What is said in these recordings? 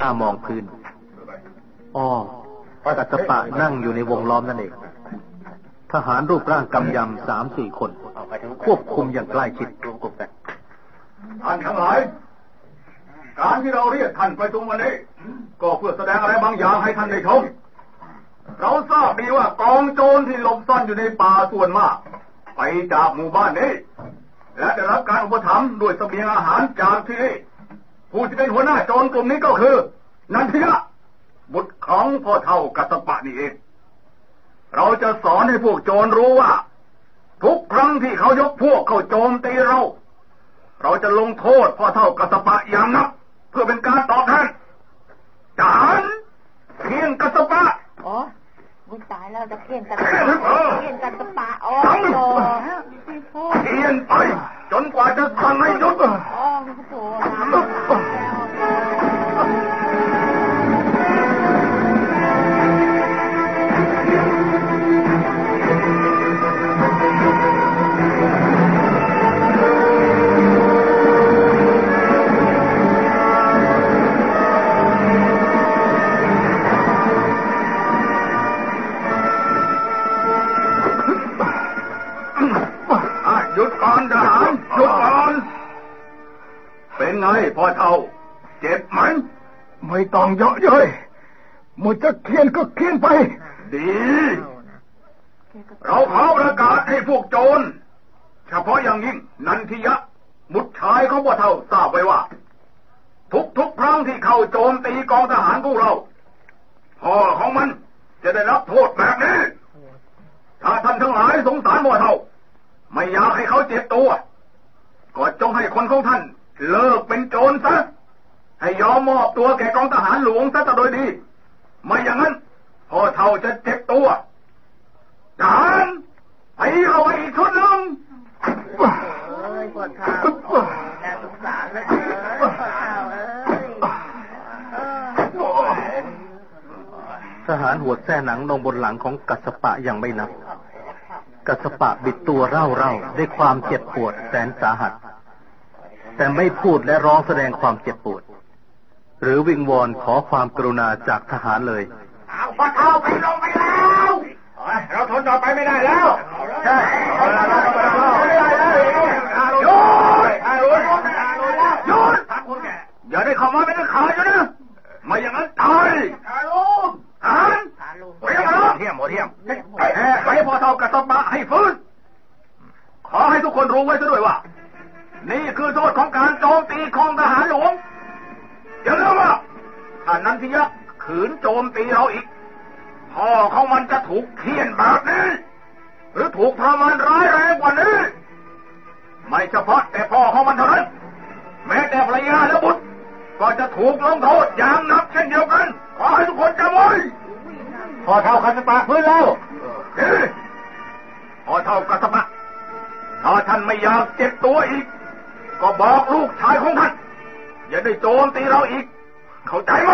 ตามองพื้นอ๋อกัสปะนั่งอยู่ในวงล้อมนั่นเอง ทหารรูปร่างกำยำสามสี่คน ควบคุมอย่างใกล้ชิดท่านทั้งหลายการที่เราเรียกท่านไปตระชุมวันนี้ ก็เพื่อแสดงอะไรบางอย่างให้ท่านได้ชมเราทราบดีว่ากองโจรที่หลบซ่อนอยู่ในป่าส่วนมาก ไปจากหมู่บ้านนี้ และได้รับการอุปถัมภ์ด้วยเสบียงอาหารจากที่นี่ ผู้ที่เป็นหัวหน้าโจรกลุ่มนี้ก็คือ นันทิยะบุตรของพ่อเท่ากัสปะนี่เอง เราจะสอนให้พวกโจรรู้ว่า ทุกครั้งที่เขายกพวกเข้าโจมตีเรา เราจะลงโทษพ่อเท่ากัสปะอย่างนัก เพื่อเป็นการตอบแทนจานเพียงกัสปะอ๋อมึงตายแล้วจะเพียนกันเพียนกันสปะอ๋อเพียนไป จนกว่าจะสั่งให้หยุดอ๋อโห ก็จงให้คนของท่าน เลิกเป็นโจรซะ ให้ยอมมอบตัวแก่กองทหารหลวงซะแต่โดยดี ไม่อย่างนั้นพ่อเท่าจะเจ็บตัวจานไปเอาไปอีกชุดนึงเอ้ยพ่อเท่าน่าสงสารเลยพ่อเท่าเอ้ยทหารหัวแท่หนังลงบนหลังของกัสปะยังไม่นับ กัสปะบิดตัวเร่าเร่าด้วยความเจ็บปวดแสนสาหัส แต่ไม่พูดและร้องแสดงความเจ็บปวด หรือวิงวอนขอความกรุณาจากทหารเลย เอาพอเท้าไปลงไปแล้วเราทนต่อไปไม่ได้แล้วใช่เราทนต่อไปไม่ได้แล้วหยุดหยุดอย่าได้เข้ามาเป็นขาอยู่นะไม่อย่างนั้นตายฮะ เทียมหมดเทียมไปพอเท่ากับตบะให้ฟื้น ขอให้ทุกคนรู้ไว้ซะด้วยว่า นี่คือโทษของการโจมตีของทหารหลวงอย่าลืมว่าถ้านันทิยะขืนโจมตีเราอีก พ่อของมันจะถูกเคี่ยนแบบนี้ หรือถูกทรมานร้ายแรงกว่านี้ ไม่เฉพาะแต่พ่อของมันเท่านั้น แม้แต่ภรรยาและบุตรก็จะถูกลงโทษอย่างหนักเช่นเดียวกัน ขอให้ทุกคนจำไว้ พอเท่ากัสปะพื้นแล้วพอเท่ากัสปะถ้าท่านไม่อยากเจ็บตัวอีก ก็บอกลูกชายของท่าน อย่าได้โจมตีเราอีก เข้าใจไหม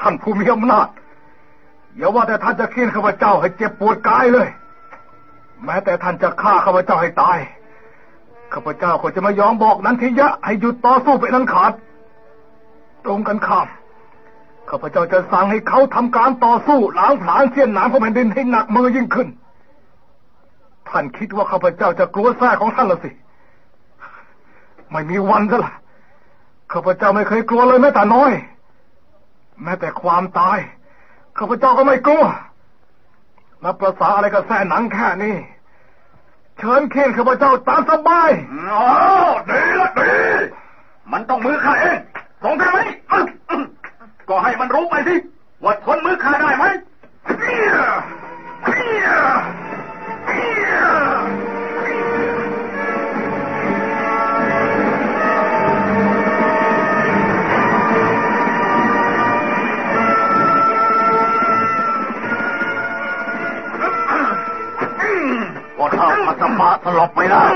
ท่านผู้มีอำนาจอย่าว่าแต่ท่านจะเคี่ยนข้าพเจ้าให้เจ็บปวดกายเลย แม้แต่ท่านจะฆ่าข้าพเจ้าให้ตายข้าพเจ้าก็จะไม่ยอมบอกนั้นทียะให้หยุดต่อสู้ไปนั้นขาด ตรงกันข้าม ข้าพเจ้าจะสั่งให้เขาทำการต่อสู้ล้างผลาญเสี้ยนหนามของแผ่นดินให้หนักมือยิ่งขึ้น ท่านคิดว่าข้าพเจ้าจะกลัวแท้ของท่านละสิ ไม่มีวันซะละข้าพเจ้าไม่เคยกลัวเลยแม้แต่น้อย แม้แต่ความตายข้าพเจ้าก็ไม่กลัวนับประษาอะไรกับแท้หนังแค่นี้เชิญเคนข้าพเจ้าตามสบายอ๋อดีละดีมันต้องมือข้าเองส่งได้ไหม ก็ให้มันรู้ไปสิว่าทนมือข้าได้ไหมเฮียเฮียสมาสลบไปแล้ว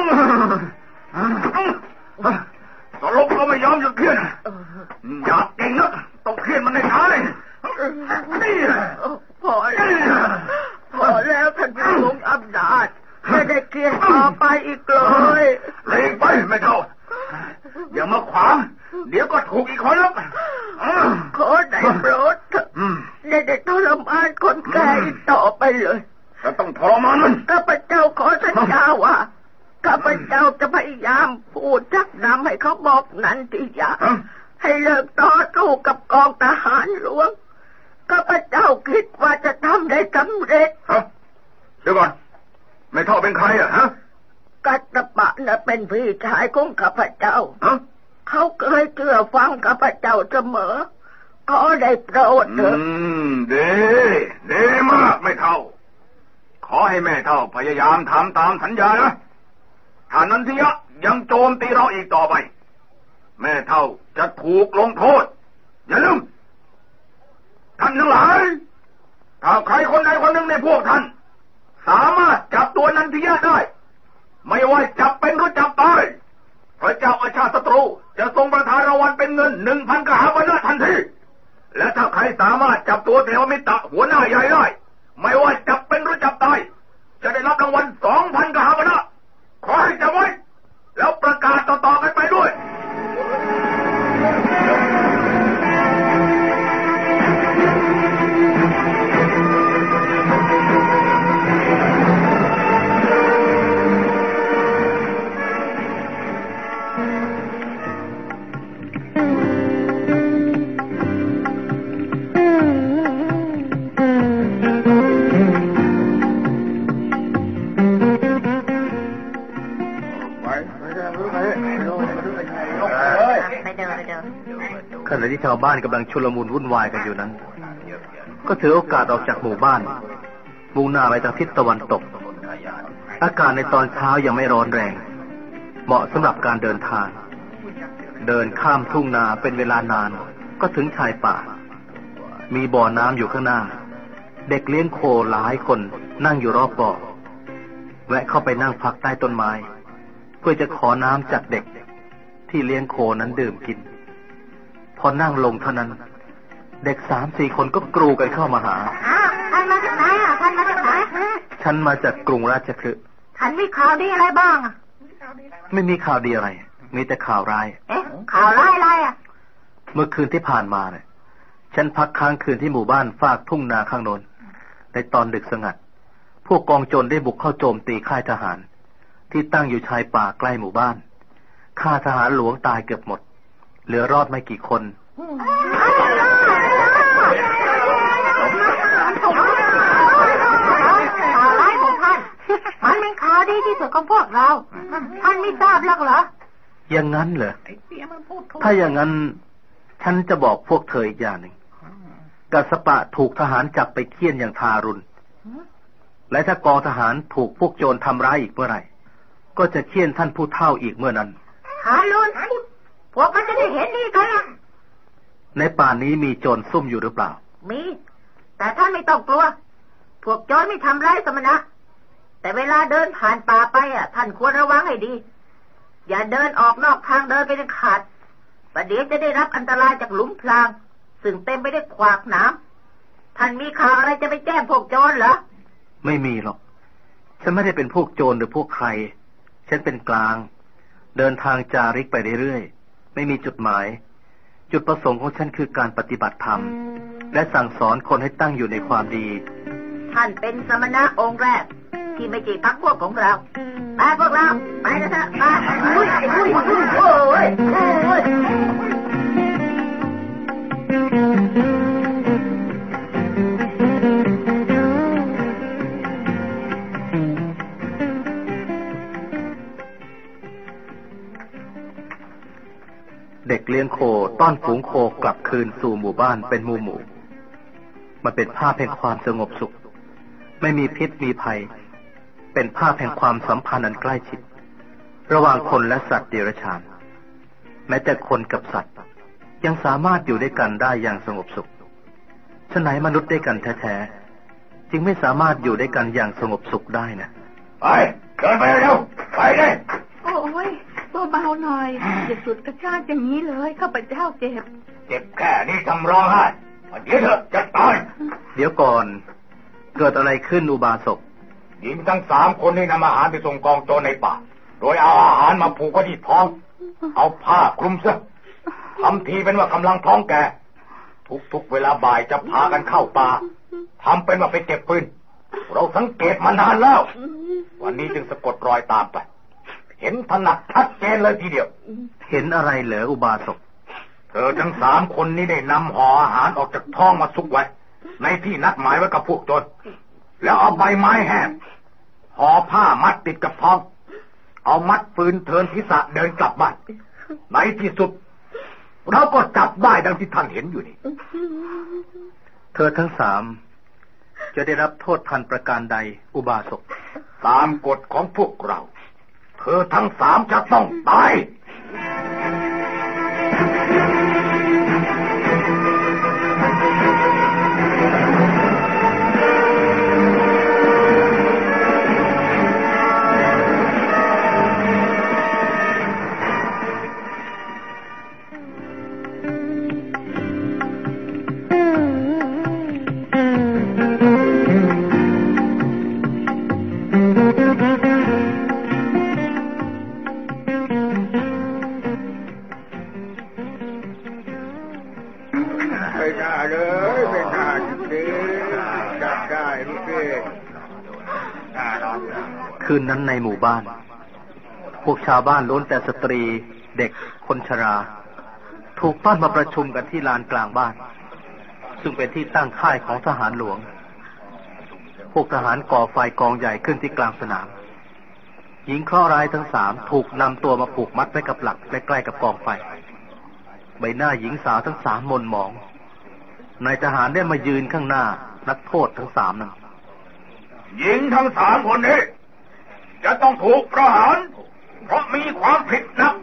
สลบก็ไม่ยอมหยุดเพี้ยนอยากเก่งนะต้องเพี้ยนมันในท้าย นี่พอแล้วพอแล้วท่านผู้ทรงอำนาจไม่ได้เกลียดต่อไปอีกเลยเลยไปไม่เท่าอย่ามาขวาง เดี๋ยวก็ถูกอีกคนแล้ว ขอได้โปรดเถอะได้ได้ทรมานคนแก่อีกต่อไปเลย จะต้องทรมานมัน ข้าพเจ้าขอสัญญาว่าข้าพเจ้าจะพยายามพูดชักนำให้เขาบอกนันทิยา ให้เลิกต่อสู้กับกองทหารหลวงข้าพเจ้าคิดว่าจะทำได้สำเร็จ ฮะเดี๋ยวก่อนไม่เท่าเป็นใครอะฮะ กัตตปะน่ะเป็นพี่ชายของข้าพเจ้า ฮะ เขาเคยเชื่อฟังข้าพเจ้าเสมอ ขอได้โปรดเถ อื อะ มดีดีมากไม่เท่า ขอให้แม่เท่าพยายาม ทำตามสัญญานะถ้านันทิยะยังโจมตีเราอีกต่อไป แม่เท่าจะถูกลงโทษ อย่าลืม ท่านทั้งหลายถ้าใครคนใดคนหนึ่งในพวกท่าน สามารถจับตัวนันทิยะได้ ไม่ว่าจับเป็นหรือจับตายพระเจ้าอาชาติศัตรูจะทรงประทานรางวัลเป็นเงินหนึ่งพันกหาปณะทันทีและถ้าใครสามารถจับตัวเทวมิตรหัวหน้าใหญ่ได้ ไม่ว่าจับเป็นหรือจับตาย จะได้รับรางวัลสองพันกะหาปณะขอให้จำไว้แล้วประกาศต่อๆกันไปด้วย ขณะที่ชาวบ้านกำลังชุลมุนวุ่นวายกันอยู่นั้น ก็ถือโอกาสออกจากหมู่บ้าน มุ่งหน้าไปทางทิศตะวันตก อากาศในตอนเช้ายังไม่ร้อนแรง เหมาะสำหรับการเดินทาง เดินข้ามทุ่งนาเป็นเวลานาน ก็ถึงชายป่า มีบ่อน้ำอยู่ข้างหน้า เด็กเลี้ยงโคหลายคนนั่งอยู่รอบบ่อ แวะเข้าไปนั่งพักใต้ต้นไม้ เพื่อจะขอน้ำจากเด็กที่เลี้ยงโคนั้นดื่มกิน พอนั่งลงเท่านั้น เด็กสามสี่คนก็กรูกันเข้ามาหาอ้าวท่านมาจากไหนอะท่านมาจากไหนฉันมาจากกรุงราชคฤห์ท่านมีข่าวดีอะไรบ้างอะไม่มีข่าวดีอะไร มีแต่ข่าวร้าย เอ๊ะ ข่าวร้ายอะไรอะ เมื่อคืนที่ผ่านมาเนี่ย ฉันพักค้างคืนที่หมู่บ้านฝากทุ่งนาข้างโน้น ในตอนดึกสงัด พวกกองโจรได้บุกเข้าโจมตีค่ายทหาร ที่ตั้งอยู่ชายป่าใกล้หมู่บ้านฆ่าทหารหลวงตายเกือบหมด เหลือรอดไม่กี่คนข่าวร้ายของท่านมันเป็นข่าวดีที่สุดของพวกเรา ท่านไม่ทราบหรอกเหรอ อย่างนั้นเหรอ ถ้าอย่างนั้น ฉันจะบอกพวกเธออีกอย่างหนึ่งกัสปะถูกทหารจับไปเคี่ยนอย่างทารุณ และถ้ากองทหารถูกพวกโจรทำร้ายอีกเมื่อไหร่ ก็จะเคี่ยนท่านผู้เฒ่าอีกเมื่อนั้นหาลุนพวกมันจะได้เห็นนี่กันอะในป่านนี้มีโจรซุ่มอยู่หรือเปล่า มี แต่ท่านไม่ต้องกลัว พวกโจรไม่ทำร้ายสมณะ แต่เวลาเดินผ่านป่าไปอะ ท่านควรระวังให้ดี อย่าเดินออกนอกทางเดินไปเด็ดขาดประเดี๋ยวจะได้รับอันตรายจากหลุมพราง ซึ่งเต็มไปด้วยขวากหน้ำท่านมีข่าวอะไรจะไปแจ้งพวกโจรเหรอ ไม่มีหรอก ฉันไม่ได้เป็นพวกโจรหรือพวกใคร ฉันเป็นกลาง เดินทางจาริกไปเรื่อยๆ ไม่มีจุดหมาย จุดประสงค์ของฉันคือการปฏิบัติธรรม และสั่งสอนคนให้ตั้งอยู่ในความดี ท่านเป็นสมณะองค์แรก ที่ไม่ใช่พักพวกของเราไปพวกเรา ไปกันเถอะไปอุ้ยอุ้ยอุ้ยโอ้ยโอ้ย เด็กเลี้ยงโคต้อนฝูงโคกลับคืนสู่หมู่บ้านเป็นหมู่หมู่ มันเป็นภาพแห่งความสงบสุข ไม่มีพิษมีภัย เป็นภาพแห่งความสัมพันธ์อันใกล้ชิด ระหว่างคนและสัตว์เดรัจฉาน แม้แต่คนกับสัตว์ ยังสามารถอยู่ด้วยกันได้อย่างสงบสุขฉะไหนมนุษย์ด้วยกันแท้ๆจึงไม่สามารถอยู่ด้วยกันอย่างสงบสุขได้นะ ไปเดินไปเร็วไปเลยโอ้ย เบาๆหน่อยอย่าสุดกระชากอย่างนี้เลยข้าพเจ้าเจ็บ เจ็บแค่นี้ทำร้องไห้เดี๋ยวเถอะจะตายเดี๋ยวก่อน เกิดอะไรขึ้นอุบาสกหญิงทั้งสามคนนี้นำอาหารไปส่งกองโจรในป่า โดยเอาอาหารมาผูกไว้ที่ท้อง เอาผ้าคลุมซะทำทีเป็นว่ากำลังท้องแก่ทุกๆเวลาบ่ายจะพากันเข้าป่าทำเป็นว่าไปเก็บปืน เราสังเกตมานานแล้ว วันนี้จึงสะกดรอยตามไป เห็นถนัดชัดเจนเลยทีเดียว เห็นอะไรเหรออุบาสก เธอทั้งสามคนนี้ได้นำห่ออาหารออกจากท้องมาซุกไว้ ในที่นัดหมายไว้กับพวกโจรแล้วเอาใบไม้แห้งห่อผ้ามัดติดกับท้อง เอามัดฟืนเทินทิศะเดินกลับบ้านในที่สุด เราก็จับได้ดังที่ท่านเห็นอยู่นี่ เธอทั้งสาม จะได้รับโทษทันประการใดอุบาสก ตามกฎของพวกเรา เธอทั้งสามจะต้องตาย ชาวบ้านล้วนแต่สตรีเด็กคนชรา ถูกต้อนมาประชุมกันที่ลานกลางบ้าน ซึ่งเป็นที่ตั้งค่ายของทหารหลวง พวกทหารก่อไฟกองใหญ่ขึ้นที่กลางสนาม หญิงเคราะห์ร้ายทั้งสามถูกนำตัวมาผูกมัดไว้กับหลักใกล้ๆกับกองไฟ ใบหน้าหญิงสาวทั้งสามมนหมองนายทหารได้มายืนข้างหน้า นักโทษทั้งสามนั้นหญิงทั้งสามคนนี้ จะต้องถูกประหาร เพราะมีความผิดหนัก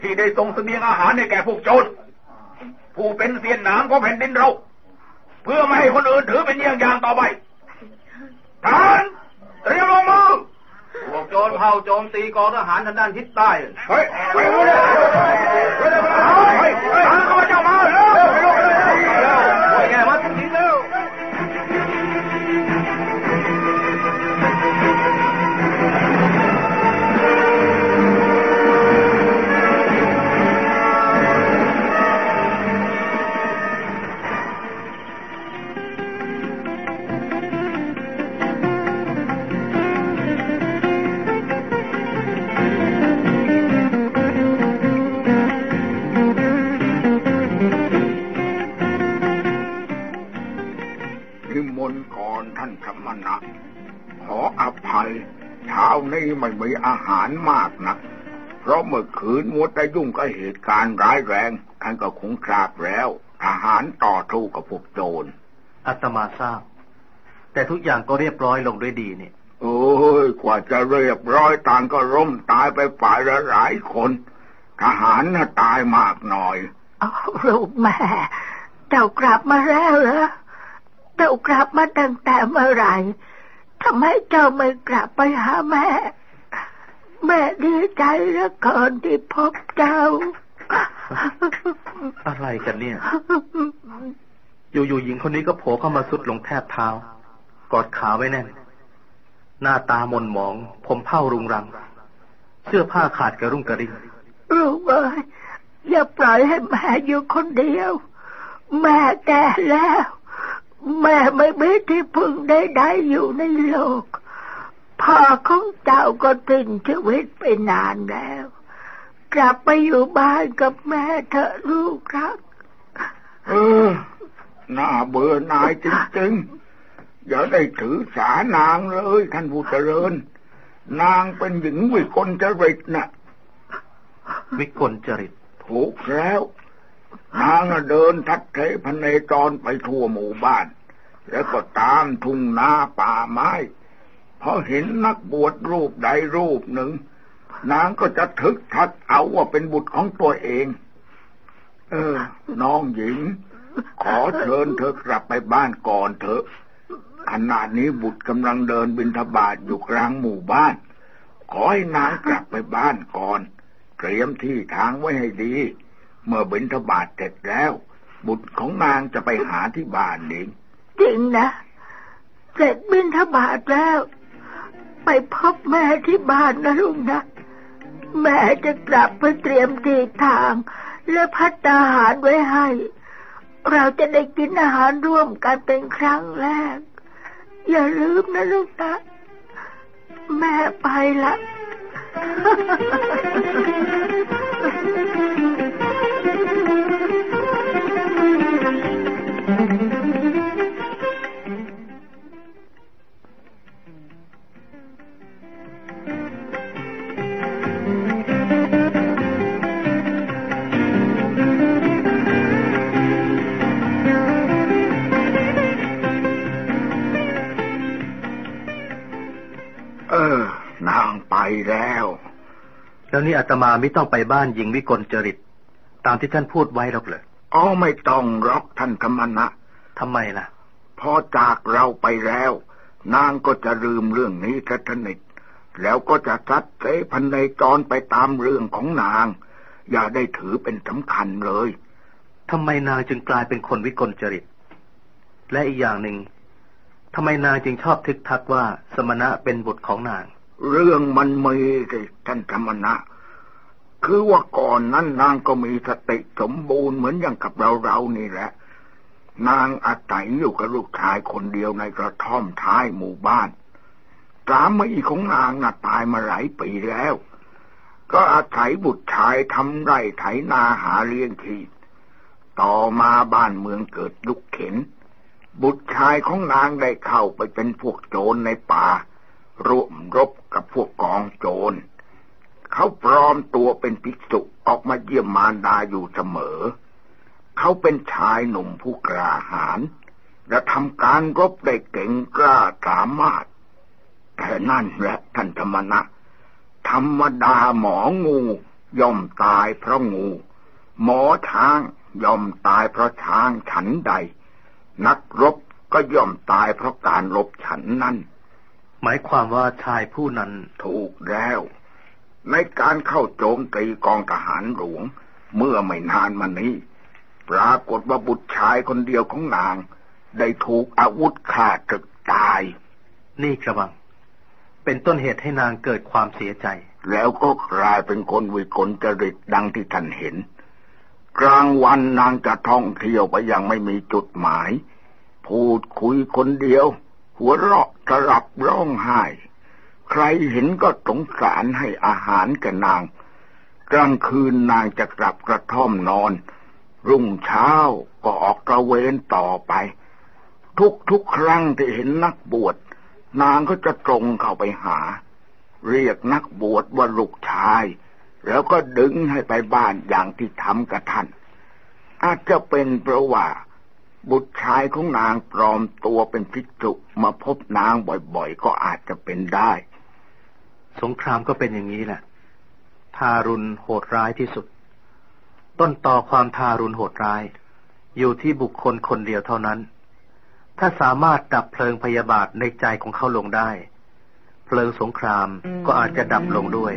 ที่ได้ส่งเสบียงอาหารให้แก่พวกโจรผู้เป็นเสียนหนามของแผ่นดินเรา เพื่อไม่ให้คนอื่นถือเป็นเยี่ยงอย่างต่อไปทหารเตรียมลงมือพวกโจรเผ่าโจมตีกองทหารทางด้านทิศใต้เฮ้ยไปเลยไปเลยไปเลย นมัวแต่ยุ่งกับเหตุการณ์ร้ายแรงท่านก็คงทราบแล้วทหารต่อสู้กับพวกโจรอาตมาทราบ แต่ทุกอย่างก็เรียบร้อยลงด้วยดีนี่โอ้ยกว่าจะเรียบร้อยต่างก็ร่มตายไปฝ่ายละหลายคนทหารน่ะตายมากหน่อยเอาลูกแม่เจ้ากลับมาแล้วเหรอเจ้ากลับมาตั้งแต่เมื่อไหร่ทำไมเจ้าไม่กลับไปหาแม่ แม่ดีใจเหลือเกินที่พบเจ้า อะไรกันเนี่ย อยู่ๆหญิงคนนี้ก็โผล่เข้ามาสุดลงแทบเท้า กอดขาไว้แน่น หน้าตามนหมอง ผมเผ้ารุงรัง เสื้อผ้าขาดกระรุ่งกระริ่งลูกเอ้ยอย่าปล่อยให้แม่อยู่คนเดียว แม่แก่แล้ว แม่ไม่มีที่พึ่งใดๆอยู่ในโลก พ่อของเจ้าก็ทิ้งชีวิตไปนานแล้ว กลับไปอยู่บ้านกับแม่เถอะลูกรักเออน่าเบื่อหน่ายจริงๆอย่าได้ถือสานางเลยท่านผู้เจริญ นางเป็นหญิงวิกลจริตน่ะวิกลจริตถูกแล้ว นางน่ะเดินทัดเทพเนจรไปทั่วหมู่บ้าน แล้วก็ตามทุ่งนาป่าไม้ พอเห็นนักบวชรูปใดรูปหนึ่ง นางก็จะทึกทักเอาว่าเป็นบุตรของตัวเอง เออ น้องหญิง ขอเชิญเธอกลับไปบ้านก่อนเถอะขณะนี้บุตรกำลังเดินบิณฑบาตอยู่กลางหมู่บ้าน ขอให้นางกลับไปบ้านก่อน เตรียมที่ทางไว้ให้ดี เมื่อบิณฑบาตเสร็จแล้ว บุตรของนางจะไปหาที่บ้านเองจริงนะ เสร็จบินทบาทแล้ว ไปพบแม่ที่บ้านนะลุงนะ แม่จะกลับไปเตรียมทีทาง และพัฒอาหารไว้ให้ เราจะได้กินอาหารร่วมกันเป็นครั้งแรก อย่าลืมนะลูกนะ แม่ไปละ นี่อาตมาไม่ต้องไปบ้านหญิงวิกลจริต ตามที่ท่านพูดไว้หรอกเลยอ๋อไม่ต้องหรอกท่านธรรมนะทำไมล่ะ พอจากเราไปแล้ว นางก็จะลืมเรื่องนี้แค่ทนิดแล้วก็จะซัดเสพันในจรไปตามเรื่องของนาง อย่าได้ถือเป็นสำคัญเลยทำไมนางจึงกลายเป็นคนวิกลจริต และอีกอย่างหนึ่งทำไมนางจึงชอบทึกทักว่าสมณะเป็นบุตรของนาง เรื่องมันมีสิท่านธรรมนะ คือว่าก่อนนั้นนางก็มีสติสมบูรณ์เหมือนอย่างกับเราเรานี่แหละ นางอาศัยอยู่กับลูกชายคนเดียวในกระท่อมท้ายหมู่บ้านสามีของนางน่ะตายมาหลายปีแล้ว ก็อาศัยบุตรชายทำไร่ไถนาหาเลี้ยงชีพต่อมาบ้านเมืองเกิดลุกเข็น บุตรชายของนางได้เข้าไปเป็นพวกโจรในป่า ร่วมรบกับพวกกองโจร เขาปลอมตัวเป็นภิกษุออกมาเยี่ยมมารดาอยู่เสมอ เขาเป็นชายหนุ่มผู้กล้าหาญและทำการรบได้เก่งกล้าสามารถ แต่นั่นแหละท่านธรรมนะ ธรรมดาหมองูย่อมตายเพราะงู หมอช้างย่อมตายเพราะช้างฉันใด นักรบก็ย่อมตายเพราะการรบฉันนั้นหมายความว่าชายผู้นั้นถูกแล้ว ในการเข้าโจมตีกองทหารหลวง เมื่อไม่นานมานี้ ปรากฏว่าบุตรชายคนเดียวของนาง ได้ถูกอาวุธฆ่าถึกตาย นี่กระบัง เป็นต้นเหตุให้นางเกิดความเสียใจ แล้วก็กลายเป็นคนวิกลจริตดังที่ท่านเห็น กลางวันนางจะท่องเที่ยวไปยังไม่มีจุดหมาย พูดคุยคนเดียว หัวเราะสลับร้องไห้ ใครเห็นก็สงสารให้อาหารแกนาง กลางคืนนางจะกลับกระท่อมนอน รุ่งเช้าก็ออกตระเวนต่อไป ทุกทุกครั้งที่เห็นนักบวช นางก็จะตรงเข้าไปหา เรียกนักบวชว่าลูกชาย แล้วก็ดึงให้ไปบ้านอย่างที่ทำกับท่าน อาจจะเป็นเพราะว่าบุตรชายของนางปลอมตัวเป็นภิกษุมาพบนางบ่อยๆ ก็อาจจะเป็นได้ สงครามก็เป็นอย่างนี้แหละ ทารุณโหดร้ายที่สุด ต้นต่อความทารุณโหดร้าย อยู่ที่บุคคลคนเดียวเท่านั้น ถ้าสามารถดับเพลิงพยาบาทในใจของเขาลงได้ เพลิงสงครามก็อาจจะดับลงด้วย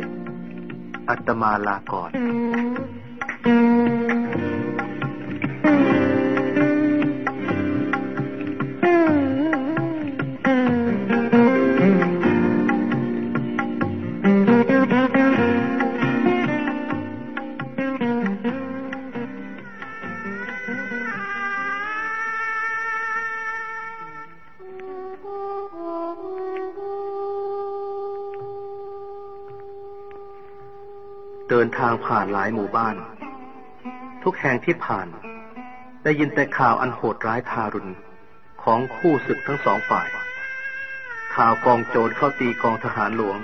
อัตมาลาก่อนางผ่านหลายหมู่บ้าน ทุกแห่งที่ผ่าน ได้ยินแต่ข่าวอันโหดร้ายทารุณของคู่ศึกทั้งสองฝ่าย ข่าวกองโจรเข้าตีกองทหารหลวง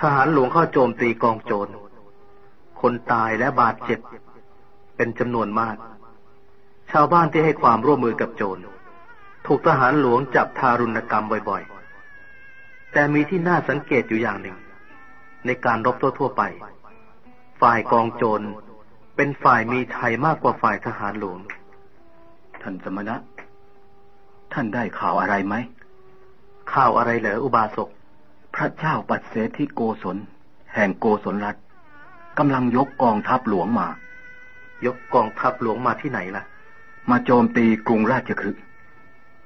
ทหารหลวงเข้าโจมตีกองโจร คนตายและบาดเจ็บ เป็นจำนวนมาก ชาวบ้านที่ให้ความร่วมมือกับโจร ถูกทหารหลวงจับทารุณกรรมบ่อยๆ แต่มีที่น่าสังเกตอยู่อย่างหนึ่ง ในการรบทั่วๆไป ฝ่ายกองโจร เป็นฝ่ายมีชัยมากกว่าฝ่ายทหารหลวง ท่านสมณะ ท่านได้ข่าวอะไรไหม ข่าวอะไรเหรออุบาสก พระเจ้าปัสเสธิโกศล แห่งโกศลรัฐกำลังยกกองทัพหลวงมา ยกกองทัพหลวงมาที่ไหนล่ะ มาโจมตีกรุงราชคฤห์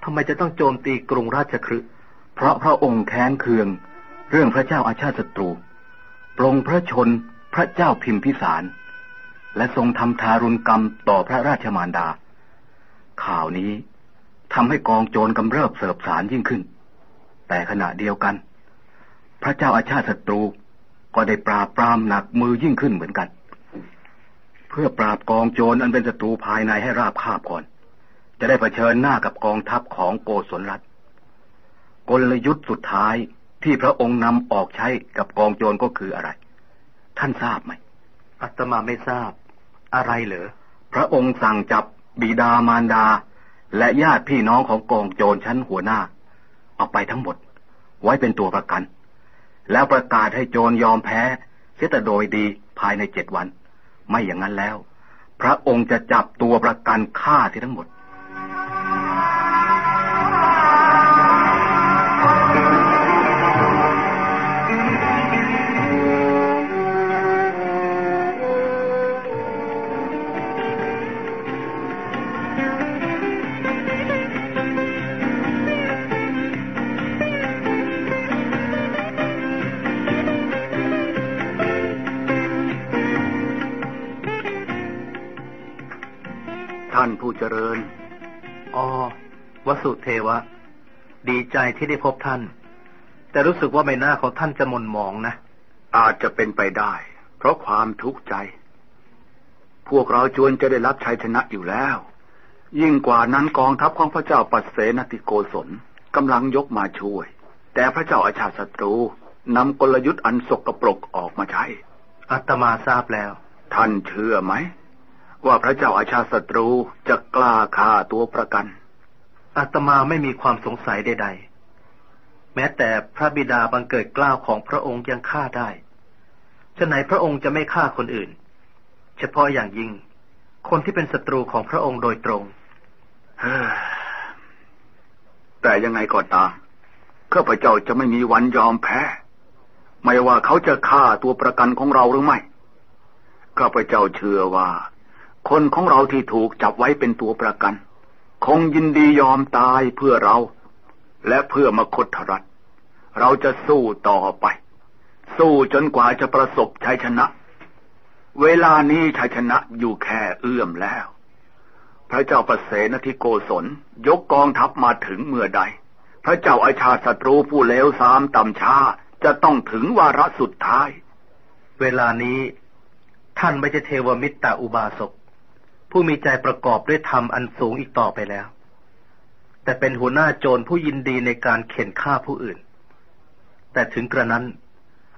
ทำไมจะต้องโจมตีกรุงราชคฤห์เพราะพระองค์แค้นเคือง เรื่องพระเจ้าอาชาติศัตรู ปรงพระชน พระเจ้าพิมพิสาร และทรงทำทารุณกรรมต่อพระราชมารดา ข่าวนี้ทำให้กองโจรกำเริบเสบสารยิ่งขึ้น แต่ขณะเดียวกัน พระเจ้าอาชาติศัตรูก็ได้ปราบปรามหนักมือยิ่งขึ้นเหมือนกัน เพื่อปราบกองโจรอันเป็นศัตรูภายในให้ราบคาบก่อน จะได้เผชิญหน้ากับกองทัพของโกศลรัฐกลยุทธ์สุดท้ายที่พระองค์นำออกใช้กับกองโจรก็คืออะไร ท่านทราบไหมอัตมาไม่ทราบ อะไรเหรอ พระองค์สั่งจับบิดามารดา และญาติพี่น้องของกองโจรชั้นหัวหน้า เอาไปทั้งหมด ไว้เป็นตัวประกัน แล้วประกาศให้โจรยอมแพ้เสียแต่โดยดีภายในเจ็ดวัน ไม่อย่างนั้นแล้ว พระองค์จะจับตัวประกันฆ่าที่ทั้งหมด เจริญอ๋อวสุเทวะ ดีใจที่ได้พบท่าน แต่รู้สึกว่าใบหน้าของท่านจะมนมองนะ อาจจะเป็นไปได้ เพราะความทุกข์ใจ พวกเราจวนจะได้รับชัยชนะอยู่แล้ว ยิ่งกว่านั้นกองทัพของพระเจ้าปัสเสนติโกศลกำลังยกมาช่วย แต่พระเจ้าอาชาศัตรูนำกลยุทธ์อันสกปรกออกมาใช้ อัตมาทราบแล้ว ท่านเชื่อไหม ว่าพระเจ้าอาชาศัตรูจะกล้าฆ่าตัวประกัน อาตมาไม่มีความสงสัยใดๆ แม้แต่พระบิดาบังเกิดกล้าวของพระองค์ยังฆ่าได้ฉะไหนพระองค์จะไม่ฆ่าคนอื่น เฉพาะอย่างยิ่ง คนที่เป็นศัตรูของพระองค์โดยตรง แต่ยังไงก็ตามข้าพเจ้าจะไม่มีวันยอมแพ้ ไม่ว่าเขาจะฆ่าตัวประกันของเราหรือไม่ข้าพเจ้าเชื่อว่า คนของเราที่ถูกจับไว้เป็นตัวประกัน คงยินดียอมตายเพื่อเรา และเพื่อมคตรัฐ เราจะสู้ต่อไป สู้จนกว่าจะประสบชัยชนะ เวลานี้ชัยชนะอยู่แค่เอื้อมแล้ว พระเจ้าประเสนทิโกศลยกกองทัพมาถึงเมื่อใด พระเจ้าอาชาศัตรูผู้เลวสามต่ำช้าจะต้องถึงวาระสุดท้าย เวลานี้ท่านไม่ใช่เทวมิตรตาอุบาสก ผู้มีใจประกอบด้วยธรรมอันสูงอีกต่อไปแล้ว แต่เป็นหัวหน้าโจรผู้ยินดีในการเข็นฆ่าผู้อื่น แต่ถึงกระนั้น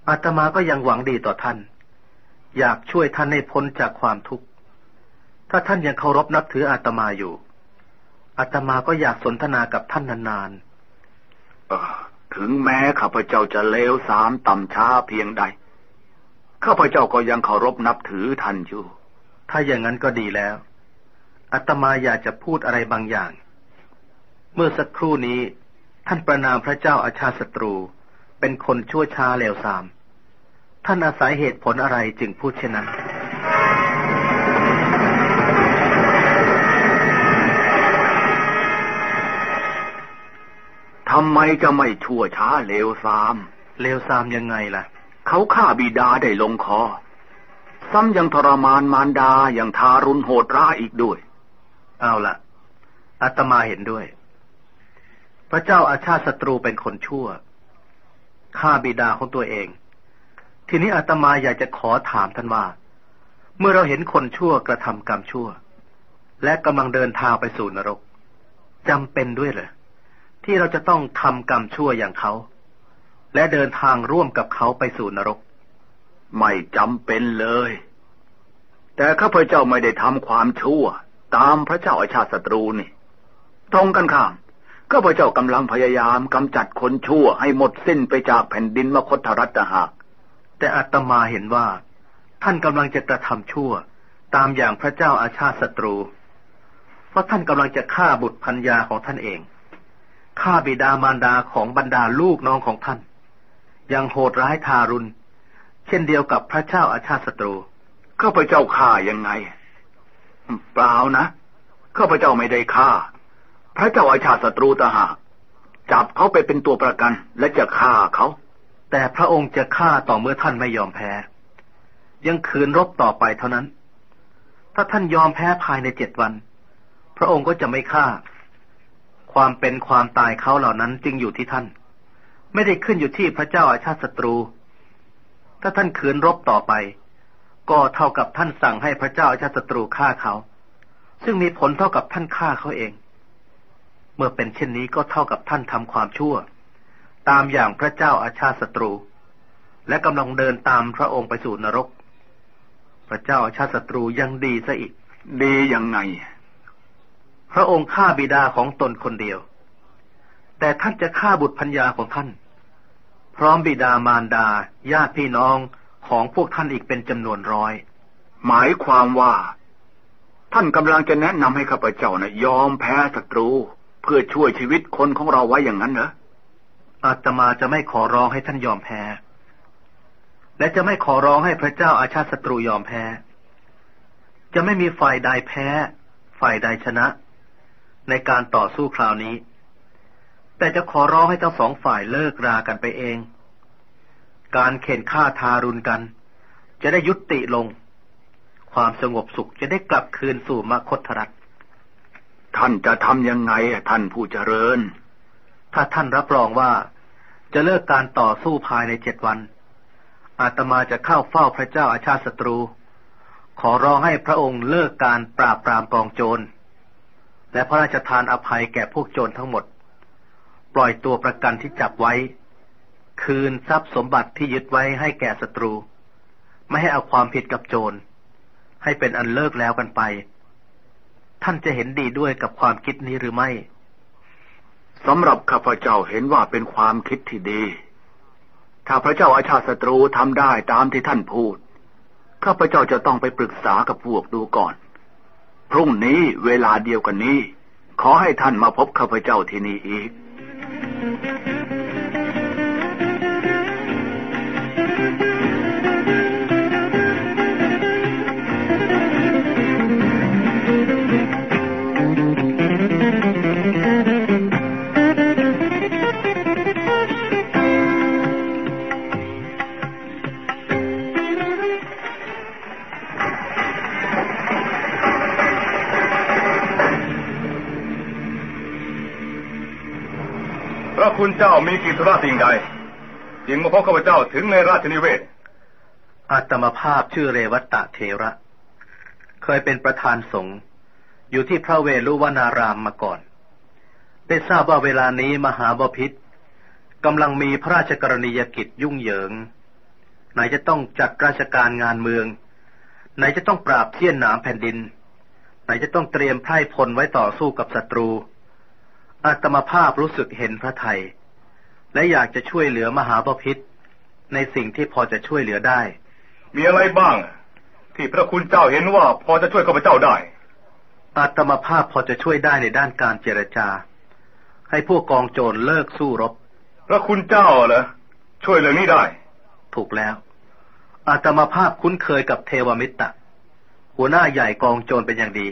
อาตมาก็ยังหวังดีต่อท่าน อยากช่วยท่านให้พ้นจากความทุกข์ ถ้าท่านยังเคารพนับถืออาตมาอยู่อาตมาก็อยากสนทนากับท่านนานๆถึงแม้ข้าพเจ้าจะเลวสามต่ำช้าเพียงใด ข้าพเจ้าก็ยังเคารพนับถือท่านอยู่ ถ้าอย่างนั้นก็ดีแล้ว อัตมาอยากจะพูดอะไรบางอย่าง เมื่อสักครู่นี้ ท่านประนามพระเจ้าอาชาศัตรู เป็นคนชั่วช้าเลวทราม ท่านอาศัยเหตุผลอะไรจึงพูดเช่นนั้นทำไมจะไม่ชั่วช้าเลวทราม เลวทรามยังไงล่ะ เขาฆ่าบิดาได้ลงคอ ซ้ำยังทรมานมารดาอย่างทารุณโหดร้ายอีกด้วย เอาละอาตมาเห็นด้วย พระเจ้าอาชาติศัตรูเป็นคนชั่วฆ่าบิดาของตัวเอง ทีนี้อาตมาอยากจะขอถามท่านว่า เมื่อเราเห็นคนชั่วกระทำกรรมชั่ว และกำลังเดินทางไปสู่นรกจำเป็นด้วยเหรอที่เราจะต้องทำกรรมชั่วอย่างเขา และเดินทางร่วมกับเขาไปสู่นรก ไม่จำเป็นเลย แต่ข้าพเจ้าไม่ได้ทำความชั่ว ตามพระเจ้าอาชาติศัตรูนี่ ตรงกันข้ามข้าพเจ้ากำลังพยายามกำจัดคนชั่วให้หมดสิ้นไปจากแผ่นดินมคธรัตหาก แต่อาตมาเห็นว่า ท่านกำลังจะกระทำชั่ว ตามอย่างพระเจ้าอาชาติศัตรู เพราะท่านกำลังจะฆ่าบุตรพัญญาของท่านเองฆ่าบิดามารดาของบรรดาลูกน้องของท่าน ยังโหดร้ายทารุณ เช่นเดียวกับพระเจ้าอาชาติศัตรูข้าพเจ้าฆ่ายังไง เปล่านะข้าพเจ้าไม่ได้ฆ่า พระเจ้าอาชาติศัตรูตหาจับเขาไปเป็นตัวประกันและจะฆ่าเขา แต่พระองค์จะฆ่าต่อเมื่อท่านไม่ยอมแพ้ ยังคืนรบต่อไปเท่านั้น ถ้าท่านยอมแพ้ภายในเจ็ดวัน พระองค์ก็จะไม่ฆ่า ความเป็นความตายเขาเหล่านั้นจึงอยู่ที่ท่าน ไม่ได้ขึ้นอยู่ที่พระเจ้าอาชาติศัตรู ถ้าท่านขืนรบต่อไป ก็เท่ากับท่านสั่งให้พระเจ้าอาชาติศัตรูฆ่าเขา ซึ่งมีผลเท่ากับท่านฆ่าเขาเอง เมื่อเป็นเช่นนี้ก็เท่ากับท่านทำความชั่ว ตามอย่างพระเจ้าอาชาติศัตรู และกำลังเดินตามพระองค์ไปสู่นรก พระเจ้าชาติศัตรูยังดีซะอีก ดียังไง พระองค์ฆ่าบิดาของตนคนเดียว แต่ท่านจะฆ่าบุตรพัญญาของท่าน พร้อมบิดามารดาญาติพี่น้อง ของพวกท่านอีกเป็นจำนวนร้อย หมายความว่า ท่านกำลังจะแนะนำให้ข้าพเจ้านะยอมแพ้ศัตรู เพื่อช่วยชีวิตคนของเราไว้อย่างนั้นเหรออาตมาจะไม่ขอร้องให้ท่านยอมแพ้ และจะไม่ขอร้องให้พระเจ้าอาชาติศัตรูยอมแพ้ จะไม่มีฝ่ายใดแพ้ ฝ่ายใดชนะ ในการต่อสู้คราวนี้ แต่จะขอร้องให้ทั้งสองฝ่ายเลิกรากันไปเอง การเข็นฆ่าทารุณกัน จะได้ยุติลง ความสงบสุขจะได้กลับคืนสู่มคตรัฐท่านจะทำยังไงท่านผู้เจริญ ถ้าท่านรับรองว่าจะเลิกการต่อสู้ภายในเจ็ดวัน อาตมาจะเข้าเฝ้าพระเจ้าอาชาติศัตรู ขอร้องให้พระองค์เลิกการปราบปรามกองโจร และพระราชทานอภัยแก่พวกโจรทั้งหมด ปล่อยตัวประกันที่จับไว้ คืนทรัพย์สมบัติที่ยึดไว้ให้แก่ศัตรู ไม่ให้เอาความผิดกับโจร ให้เป็นอันเลิกแล้วกันไป ท่านจะเห็นดีด้วยกับความคิดนี้หรือไม่สำหรับข้าพเจ้าเห็นว่าเป็นความคิดที่ดี ถ้าพระเจ้าอาชาศัตรูทำได้ตามที่ท่านพูด ข้าพเจ้าจะต้องไปปรึกษากับพวกดูก่อน พรุ่งนี้เวลาเดียวกันนี้ ขอให้ท่านมาพบข้าพเจ้าที่นี่อีก คุณเจ้ามีกิจธุระสิ่งใดจึงมาพบข้าพเจ้าถึงในราชนิเวศอาตมาภาพชื่อเรวัตะเทระ เคยเป็นประธานสงฆ์อยู่ที่พระเวรุวนารามมาก่อน ได้ทราบว่าเวลานี้มหาบพิษกำลังมีพระราชกรณียกิจยุ่งเหยิง ไหนจะต้องจัดราชการงานเมือง ไหนจะต้องปราบเทียนหนามแผ่นดิน ไหนจะต้องเตรียมไพร่พลไว้ต่อสู้กับศัตรูอาตมาภาพรู้สึกเห็นพระไทย และอยากจะช่วยเหลือมหาปพิธในสิ่งที่พอจะช่วยเหลือได้ มีอะไรบ้าง ที่พระคุณเจ้าเห็นว่าพอจะช่วยข้าพเจ้าได้ อาตมาภาพพอจะช่วยได้ในด้านการเจรจา ให้พวกกองโจรเลิกสู้รบ พระคุณเจ้าเหรอช่วยเรื่องนี้ได้ ถูกแล้ว อาตมาภาพคุ้นเคยกับเทวมิตรหัวหน้าใหญ่กองโจรเป็นอย่างดี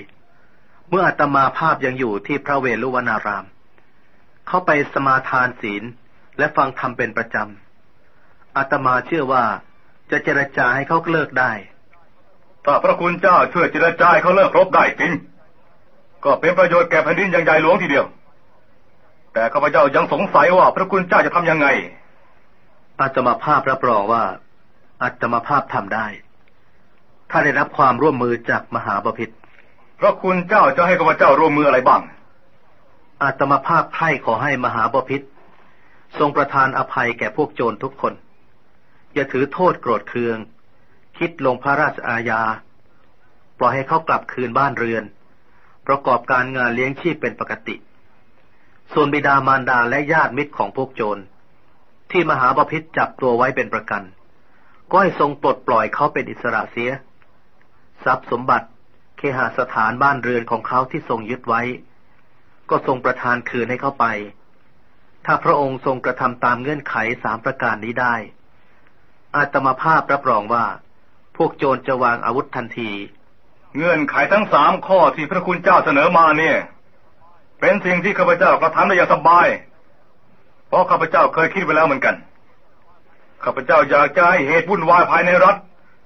เมื่ออาตมาภาพยังอยู่ที่พระเวรุวนาราม เข้าไปสมาทานศีล และฟังธรรมเป็นประจำอาตมาเชื่อว่าจะเจรจาให้เขาเลิกได้ ถ้าพระคุณเจ้าช่วยเจรจาให้เขาเลิกรบได้จริง ก็เป็นประโยชน์แก่แผ่นดินอย่างใหญ่หลวงทีเดียว แต่ข้าพเจ้ายังสงสัยว่า พระคุณเจ้าจะทำยังไง อาตมาภาพรับรองว่าอาตมาภาพทำได้ ถ้าได้รับความร่วมมือจากมหาบพิตรพระคุณเจ้าจะให้ข้าพเจ้าร่วมมืออะไรบ้างอาตมาภาพไข่ขอให้มหาบพิษ ทรงประทานอภัยแก่พวกโจรทุกคน อย่าถือโทษโกรธเคือง คิดลงพระราชอาญา ปล่อยให้เขากลับคืนบ้านเรือน ประกอบการงานเลี้ยงชีพเป็นปกติ ส่วนบิดามารดาและญาติมิตรของพวกโจร ที่มหาบพิษจับตัวไว้เป็นประกัน ก็ให้ทรงปลดปล่อยเขาเป็นอิสระเสีย ทรัพย์สมบัติเคหสถานบ้านเรือนของเขาที่ทรงยึดไว้ ก็ทรงประทานคืนให้เขาไป ถ้าพระองค์ทรงกระทำตามเงื่อนไขสามประการนี้ได้ อาตมาภาพรับรองว่า พวกโจรจะวางอาวุธทันที เงื่อนไขทั้งสามข้อที่พระคุณเจ้าเสนอมาเนี่ย เป็นสิ่งที่ข้าพเจ้ากระทำได้อย่างสบาย เพราะข้าพเจ้าเคยคิดไว้แล้วเหมือนกันข้าพเจ้าอยากจะให้เหตุวุ่นวายภายในรัฐ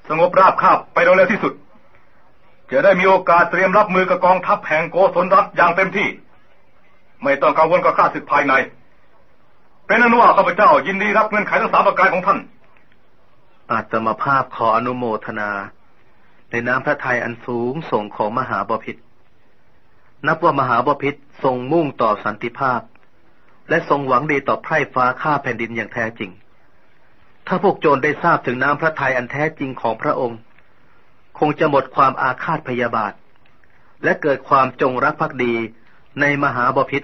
สงบราบคาบไปโดยเร็วที่สุด จะได้มีโอกาสเตรียมรับมือกับกองทัพแห่งโกศลรัฐอย่างเต็มที่ ไม่ต้องกังวลกับข้าศึกภายใน เป็นอนุว่าข้าพเจ้ายินดีรับเงื่อนไขทั้งสามประการของท่าน อาตมาภาพขออนุโมทนา ในน้ำพระทัยอันสูงส่งของมหาบพิษนับว่ามหาบพิษทรงมุ่งต่อสันติภาพ และทรงหวังดีต่อไพร่ฟ้าข้าแผ่นดินอย่างแท้จริง ถ้าพวกโจรได้ทราบถึงน้ำพระทัยอันแท้จริงของพระองค์ คงจะหมดความอาฆาตพยาบาท และเกิดความจงรักภักดีในมหาบพิษ